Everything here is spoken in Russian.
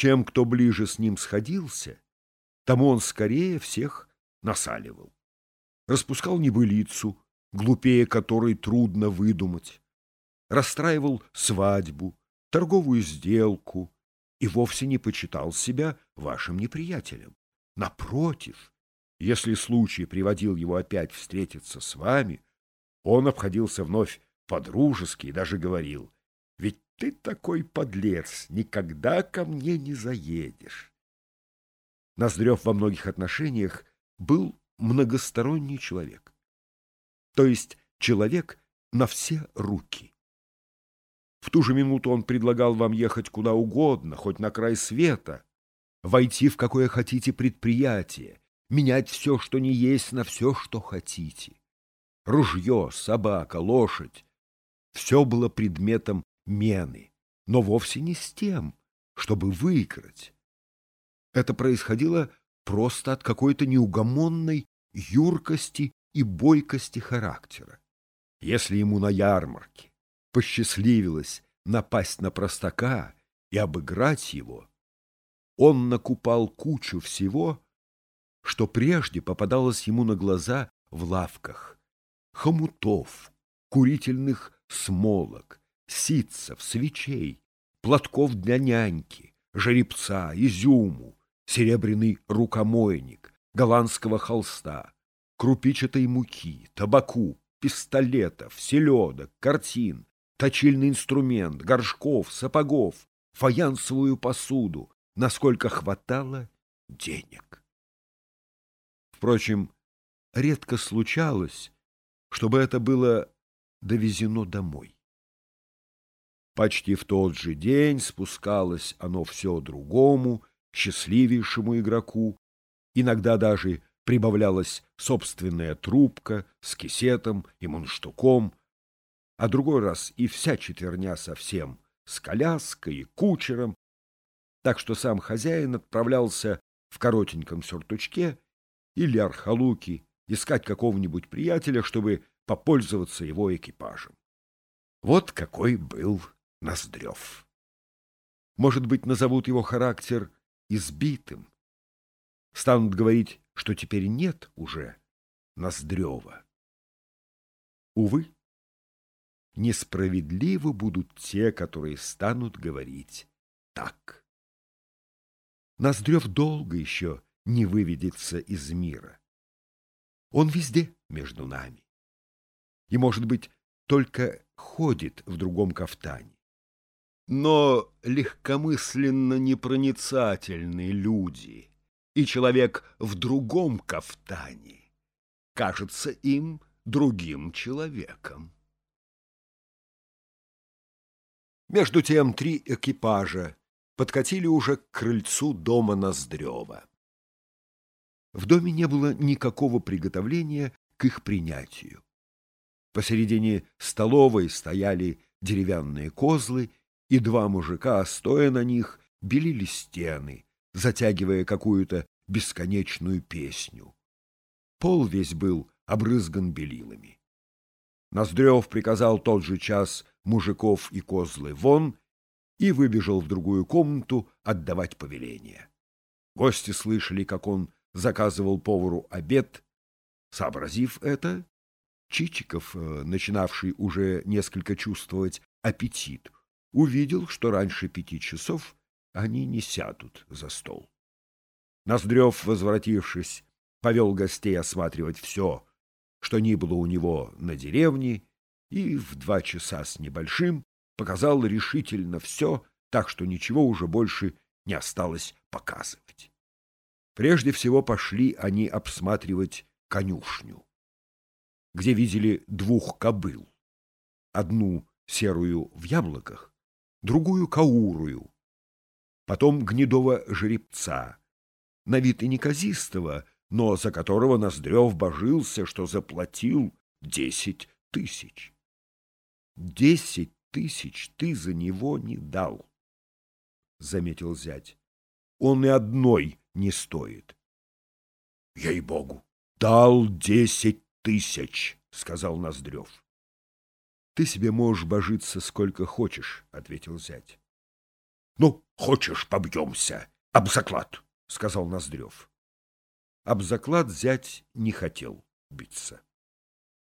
Чем кто ближе с ним сходился, тому он скорее всех насаливал. Распускал небылицу, глупее которой трудно выдумать. Расстраивал свадьбу, торговую сделку и вовсе не почитал себя вашим неприятелем. Напротив, если случай приводил его опять встретиться с вами, он обходился вновь по-дружески и даже говорил, «Ведь ты такой подлец, никогда ко мне не заедешь». Ноздрев во многих отношениях был многосторонний человек, то есть человек на все руки. В ту же минуту он предлагал вам ехать куда угодно, хоть на край света, войти в какое хотите предприятие, менять все, что не есть, на все, что хотите. Ружье, собака, лошадь — все было предметом мены, но вовсе не с тем, чтобы выиграть. Это происходило просто от какой-то неугомонной юркости и бойкости характера. Если ему на ярмарке посчастливилось напасть на простака и обыграть его, он накупал кучу всего, что прежде попадалось ему на глаза в лавках. Хомутов, курительных смолок, ситцев, свечей, платков для няньки, жеребца, изюму, серебряный рукомойник, голландского холста, крупичатой муки, табаку, пистолетов, селедок, картин, точильный инструмент, горшков, сапогов, фаянсовую посуду, насколько хватало денег. Впрочем, редко случалось, чтобы это было довезено домой. Почти в тот же день спускалось оно все другому, счастливейшему игроку, иногда даже прибавлялась собственная трубка с кисетом и мунштуком, а другой раз и вся четверня совсем, с коляской и кучером, так что сам хозяин отправлялся в коротеньком сюртучке или архалуки искать какого-нибудь приятеля, чтобы попользоваться его экипажем. Вот какой был Ноздрев. Может быть, назовут его характер избитым. Станут говорить, что теперь нет уже Ноздрева. Увы, несправедливы будут те, которые станут говорить так. Ноздрев долго еще не выведется из мира. Он везде между нами. И, может быть, только ходит в другом кафтане. Но легкомысленно непроницательные люди и человек в другом кафтане кажется им другим человеком. Между тем три экипажа подкатили уже к крыльцу дома Ноздрева. В доме не было никакого приготовления к их принятию. Посередине столовой стояли деревянные козлы, и два мужика, стоя на них, белили стены, затягивая какую-то бесконечную песню. Пол весь был обрызган белилами. Ноздрев приказал тот же час мужиков и козлы вон и выбежал в другую комнату отдавать повеление. Гости слышали, как он заказывал повару обед. Сообразив это, Чичиков, э, начинавший уже несколько чувствовать аппетит, увидел, что раньше пяти часов они не сядут за стол. Ноздрев, возвратившись, повел гостей осматривать все, что ни было у него на деревне, и в два часа с небольшим показал решительно все, так что ничего уже больше не осталось показывать. Прежде всего пошли они обсматривать конюшню, где видели двух кобыл. Одну серую в яблоках, другую каурую, потом гнедого жеребца, на вид и неказистого, но за которого Ноздрев божился, что заплатил десять тысяч. Десять тысяч ты за него не дал, — заметил зять. Он и одной не стоит. — Ей-богу, дал десять тысяч, — сказал Ноздрев. — Ты себе можешь божиться сколько хочешь, — ответил зять. Ну, хочешь, побьемся. Об заклад, — сказал Ноздрев. Об заклад зять не хотел биться.